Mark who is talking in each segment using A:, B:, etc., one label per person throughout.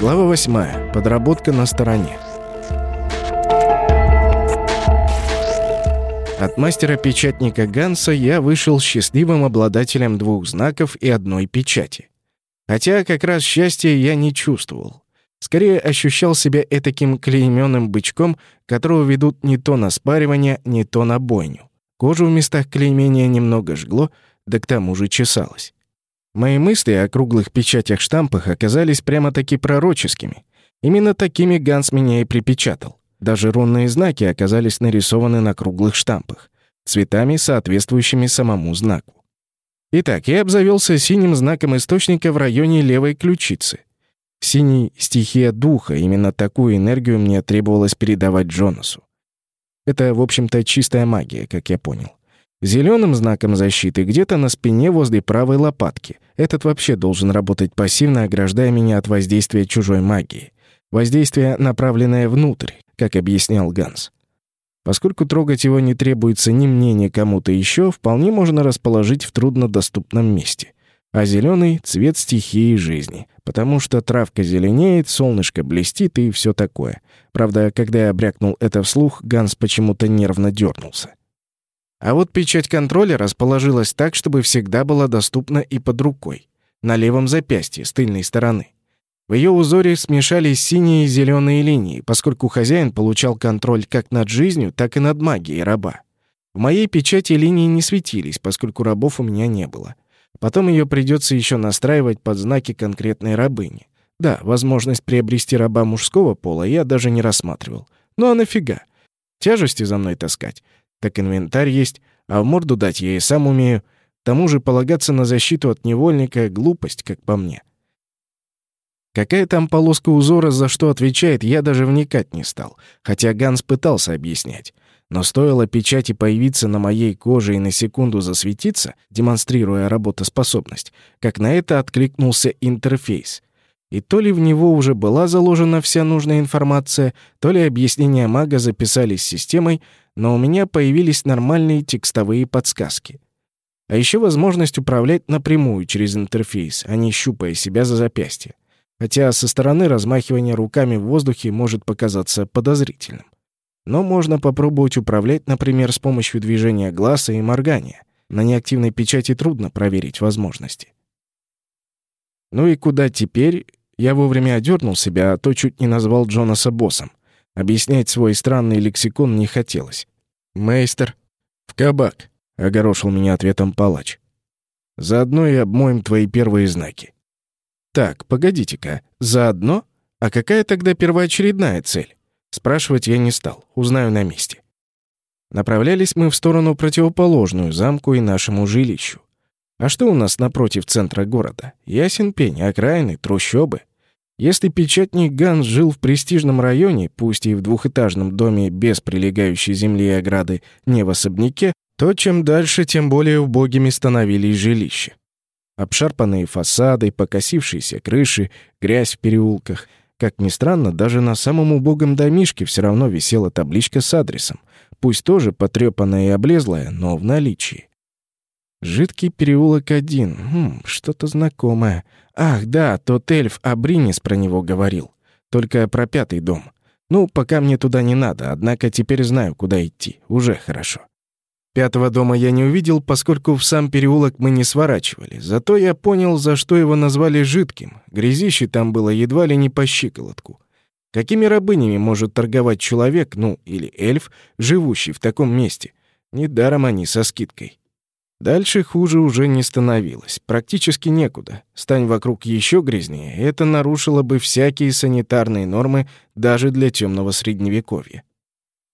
A: Глава 8. Подработка на стороне. От мастера-печатника Ганса я вышел счастливым обладателем двух знаков и одной печати. Хотя как раз счастья я не чувствовал. Скорее ощущал себя этаким клейменным бычком, которого ведут не то на спаривание, не то на бойню. Кожу в местах клеймения немного жгло, да к тому же чесалось. Мои мысли о круглых печатях-штампах оказались прямо-таки пророческими. Именно такими Ганс меня и припечатал. Даже рунные знаки оказались нарисованы на круглых штампах, цветами, соответствующими самому знаку. Итак, я обзавелся синим знаком источника в районе левой ключицы. Синий — стихия духа, именно такую энергию мне требовалось передавать Джонасу. Это, в общем-то, чистая магия, как я понял. Зеленым знаком защиты где-то на спине возле правой лопатки. Этот вообще должен работать пассивно, ограждая меня от воздействия чужой магии. Воздействие, направленное внутрь, как объяснял Ганс. Поскольку трогать его не требуется ни мне, ни кому-то еще, вполне можно расположить в труднодоступном месте. А зеленый — цвет стихии жизни, потому что травка зеленеет, солнышко блестит и все такое. Правда, когда я брякнул это вслух, Ганс почему-то нервно дернулся. А вот печать контроля расположилась так, чтобы всегда была доступна и под рукой, на левом запястье, с тыльной стороны. В ее узоре смешались синие и зеленые линии, поскольку хозяин получал контроль как над жизнью, так и над магией раба. В моей печати линии не светились, поскольку рабов у меня не было. Потом ее придется еще настраивать под знаки конкретной рабыни. Да, возможность приобрести раба мужского пола я даже не рассматривал. Ну а нафига? Тяжести за мной таскать. Так инвентарь есть, а в морду дать я и сам умею. К тому же полагаться на защиту от невольника — глупость, как по мне. Какая там полоска узора за что отвечает, я даже вникать не стал, хотя Ганс пытался объяснять. Но стоило печати появиться на моей коже и на секунду засветиться, демонстрируя работоспособность, как на это откликнулся интерфейс. И то ли в него уже была заложена вся нужная информация, то ли объяснения мага записались системой, но у меня появились нормальные текстовые подсказки. А еще возможность управлять напрямую через интерфейс, а не щупая себя за запястье хотя со стороны размахивание руками в воздухе может показаться подозрительным. Но можно попробовать управлять, например, с помощью движения глаза и моргания. На неактивной печати трудно проверить возможности. Ну и куда теперь? Я вовремя одернул себя, а то чуть не назвал Джонаса боссом. Объяснять свой странный лексикон не хотелось. «Мейстер, в кабак», — огорошил меня ответом палач. «Заодно и обмоем твои первые знаки. Так, погодите-ка, заодно? А какая тогда первоочередная цель? Спрашивать я не стал, узнаю на месте. Направлялись мы в сторону противоположную замку и нашему жилищу. А что у нас напротив центра города? Ясен пень, окраины, трущобы. Если печатник Ганс жил в престижном районе, пусть и в двухэтажном доме без прилегающей земли и ограды, не в особняке, то чем дальше, тем более убогими становились жилища. Обшарпанные фасады, покосившиеся крыши, грязь в переулках. Как ни странно, даже на самом убогом домишке все равно висела табличка с адресом. Пусть тоже потрепанная и облезлая, но в наличии. Жидкий переулок один. Хм, что-то знакомое. Ах, да, тот эльф Абринис про него говорил. Только про пятый дом. Ну, пока мне туда не надо, однако теперь знаю, куда идти. Уже хорошо. Пятого дома я не увидел, поскольку в сам переулок мы не сворачивали. Зато я понял, за что его назвали жидким. Грязище там было едва ли не по щиколотку. Какими рабынями может торговать человек, ну, или эльф, живущий в таком месте? Недаром они со скидкой. Дальше хуже уже не становилось. Практически некуда. Стань вокруг еще грязнее, это нарушило бы всякие санитарные нормы даже для темного средневековья.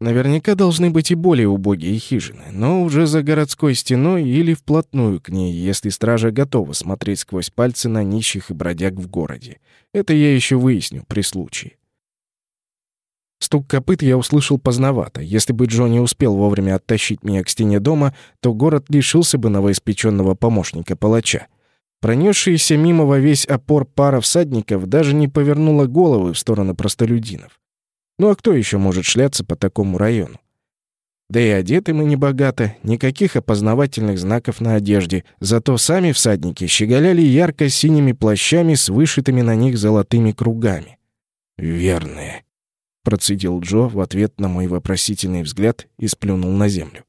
A: Наверняка должны быть и более убогие хижины, но уже за городской стеной или вплотную к ней, если стража готова смотреть сквозь пальцы на нищих и бродяг в городе. Это я еще выясню при случае. Стук копыт я услышал поздновато. Если бы Джонни успел вовремя оттащить меня к стене дома, то город лишился бы новоиспеченного помощника палача. Пронесшаяся мимо во весь опор пара всадников даже не повернула головы в сторону простолюдинов. Ну а кто еще может шляться по такому району? Да и одеты мы небогато, никаких опознавательных знаков на одежде, зато сами всадники щеголяли ярко-синими плащами с вышитыми на них золотыми кругами. «Верные», — процедил Джо в ответ на мой вопросительный взгляд и сплюнул на землю.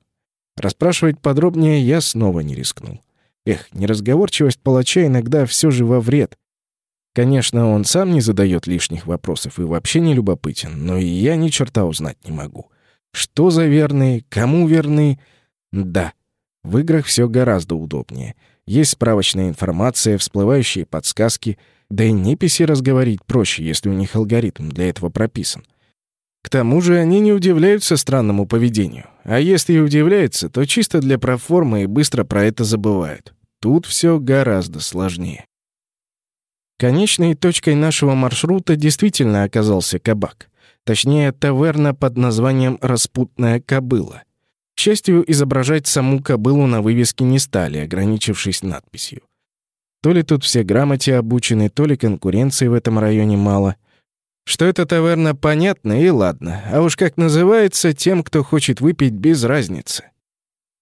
A: Расспрашивать подробнее я снова не рискнул. Эх, неразговорчивость палача иногда все же во вред. Конечно, он сам не задает лишних вопросов и вообще не любопытен, но и я ни черта узнать не могу. Что за верные, кому верны? Да, в играх все гораздо удобнее. Есть справочная информация, всплывающие подсказки, да и неписи разговорить проще, если у них алгоритм для этого прописан. К тому же они не удивляются странному поведению. А если и удивляются, то чисто для проформы и быстро про это забывают. Тут все гораздо сложнее. Конечной точкой нашего маршрута действительно оказался кабак. Точнее, таверна под названием «Распутная кобыла». К счастью, изображать саму кобылу на вывеске не стали, ограничившись надписью. То ли тут все грамоте обучены, то ли конкуренции в этом районе мало. Что это таверна, понятно и ладно. А уж как называется, тем, кто хочет выпить, без разницы.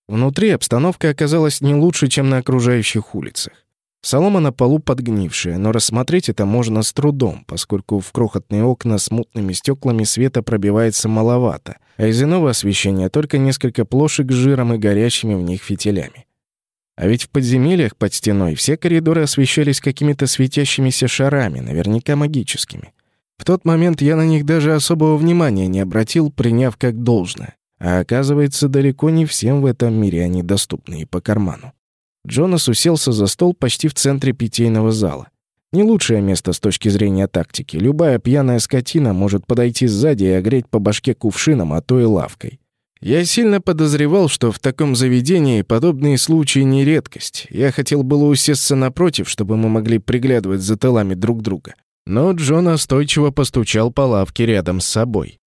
A: Внутри обстановка оказалась не лучше, чем на окружающих улицах. Солома на полу подгнившая, но рассмотреть это можно с трудом, поскольку в крохотные окна с мутными стеклами света пробивается маловато, а из иного освещения только несколько плошек с жиром и горящими в них фитилями. А ведь в подземельях под стеной все коридоры освещались какими-то светящимися шарами, наверняка магическими. В тот момент я на них даже особого внимания не обратил, приняв как должное. А оказывается, далеко не всем в этом мире они доступны и по карману. Джонас уселся за стол почти в центре питейного зала. Не лучшее место с точки зрения тактики. Любая пьяная скотина может подойти сзади и огреть по башке кувшином, а то и лавкой. Я сильно подозревал, что в таком заведении подобные случаи не редкость. Я хотел было усесться напротив, чтобы мы могли приглядывать за тылами друг друга. Но Джон настойчиво постучал по лавке рядом с собой.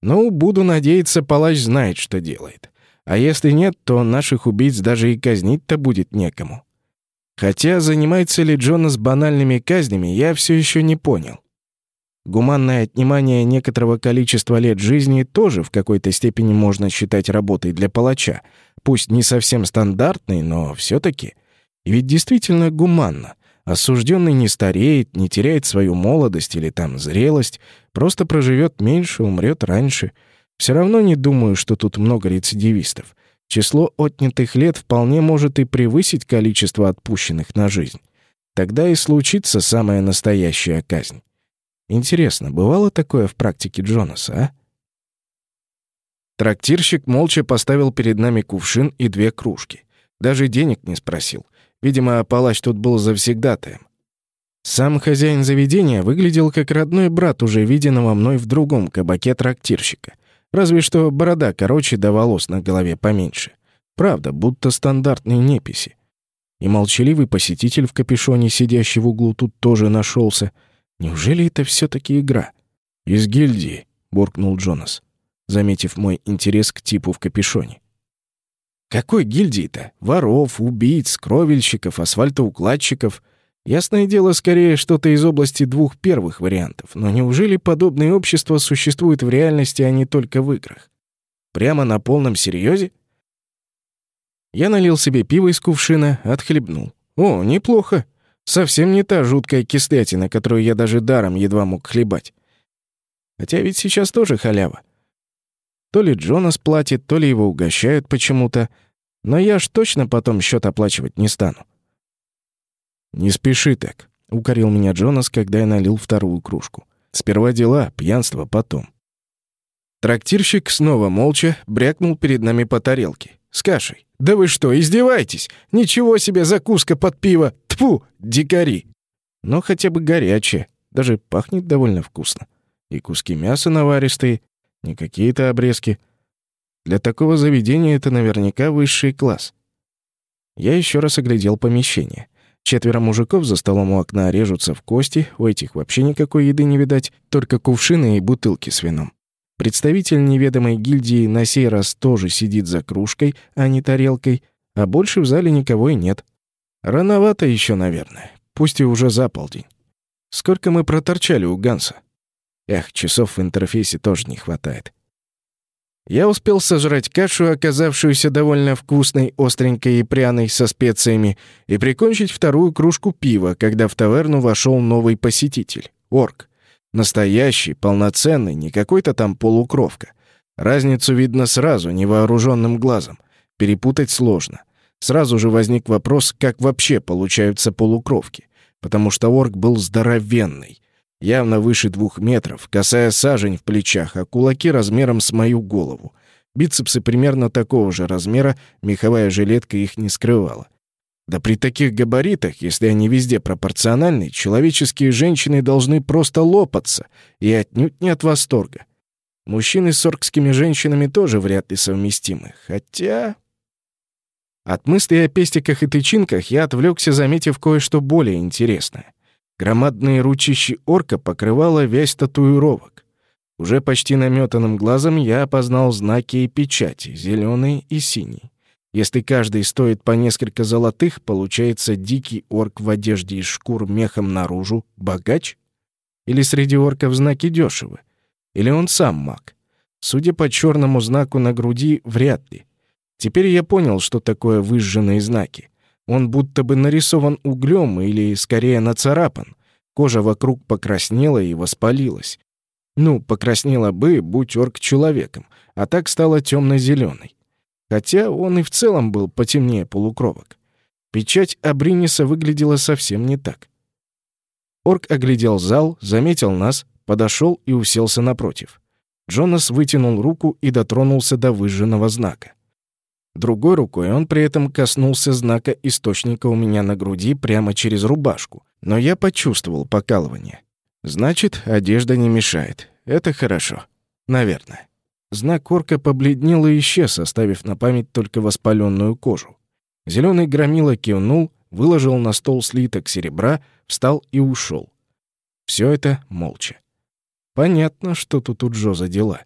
A: Ну, буду надеяться, палач знает, что делает. А если нет, то наших убийц даже и казнить-то будет некому. Хотя занимается ли Джонас банальными казнями, я все еще не понял. Гуманное отнимание некоторого количества лет жизни тоже в какой-то степени можно считать работой для палача. Пусть не совсем стандартной, но все таки ведь действительно гуманно. Осужденный не стареет, не теряет свою молодость или там зрелость, просто проживет меньше, умрет раньше — все равно не думаю, что тут много рецидивистов. Число отнятых лет вполне может и превысить количество отпущенных на жизнь. Тогда и случится самая настоящая казнь. Интересно, бывало такое в практике Джонаса, а? Трактирщик молча поставил перед нами кувшин и две кружки. Даже денег не спросил. Видимо, палач тут был завсегдатаем. Сам хозяин заведения выглядел как родной брат уже виденного мной в другом кабаке трактирщика — Разве что борода короче да волос на голове поменьше. Правда, будто стандартные неписи. И молчаливый посетитель в капюшоне, сидящий в углу, тут тоже нашелся. Неужели это все таки игра? «Из гильдии», — буркнул Джонас, заметив мой интерес к типу в капюшоне. «Какой гильдии-то? Воров, убийц, кровельщиков, асфальтоукладчиков — Ясное дело, скорее что-то из области двух первых вариантов, но неужели подобные общества существуют в реальности, а не только в играх? Прямо на полном серьезе? Я налил себе пиво из кувшина, отхлебнул. О, неплохо. Совсем не та жуткая кислятина, которую я даже даром едва мог хлебать. Хотя ведь сейчас тоже халява. То ли Джонас платит, то ли его угощают почему-то, но я ж точно потом счет оплачивать не стану. «Не спеши так», — укорил меня Джонас, когда я налил вторую кружку. «Сперва дела, пьянство потом». Трактирщик снова молча брякнул перед нами по тарелке. С кашей. «Да вы что, издеваетесь? Ничего себе закуска под пиво! Тфу, дикари!» Но хотя бы горячее. Даже пахнет довольно вкусно. И куски мяса наваристые, не какие-то обрезки. Для такого заведения это наверняка высший класс. Я еще раз оглядел помещение. Четверо мужиков за столом у окна режутся в кости, у этих вообще никакой еды не видать, только кувшины и бутылки с вином. Представитель неведомой гильдии на сей раз тоже сидит за кружкой, а не тарелкой, а больше в зале никого и нет. Рановато еще, наверное, пусть и уже за полдень. Сколько мы проторчали у Ганса? Эх, часов в интерфейсе тоже не хватает. Я успел сожрать кашу, оказавшуюся довольно вкусной, остренькой и пряной, со специями, и прикончить вторую кружку пива, когда в таверну вошел новый посетитель — орк. Настоящий, полноценный, не какой-то там полукровка. Разницу видно сразу, невооруженным глазом. Перепутать сложно. Сразу же возник вопрос, как вообще получаются полукровки. Потому что орк был здоровенный явно выше двух метров, касая сажень в плечах, а кулаки размером с мою голову. Бицепсы примерно такого же размера, меховая жилетка их не скрывала. Да при таких габаритах, если они везде пропорциональны, человеческие женщины должны просто лопаться, и отнюдь не от восторга. Мужчины с оркскими женщинами тоже вряд ли совместимы, хотя... От мыслей о пестиках и тычинках я отвлекся, заметив кое-что более интересное. Громадные ручищи орка покрывала весь татуировок. Уже почти наметанным глазом я опознал знаки и печати, зеленый и синий. Если каждый стоит по несколько золотых, получается дикий орк в одежде из шкур мехом наружу богач? Или среди орков знаки дешевы? Или он сам маг? Судя по черному знаку на груди, вряд ли. Теперь я понял, что такое выжженные знаки. Он будто бы нарисован углем или, скорее, нацарапан. Кожа вокруг покраснела и воспалилась. Ну, покраснела бы, будь орк человеком, а так стала темно-зеленой. Хотя он и в целом был потемнее полукровок. Печать Абриниса выглядела совсем не так. Орк оглядел зал, заметил нас, подошел и уселся напротив. Джонас вытянул руку и дотронулся до выжженного знака. Другой рукой он при этом коснулся знака источника у меня на груди прямо через рубашку, но я почувствовал покалывание. Значит, одежда не мешает. Это хорошо. Наверное. Знак орка побледнел и исчез, оставив на память только воспаленную кожу. Зеленый громила кивнул, выложил на стол слиток серебра, встал и ушел. Все это молча. Понятно, что тут у Джо за дела.